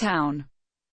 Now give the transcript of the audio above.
town.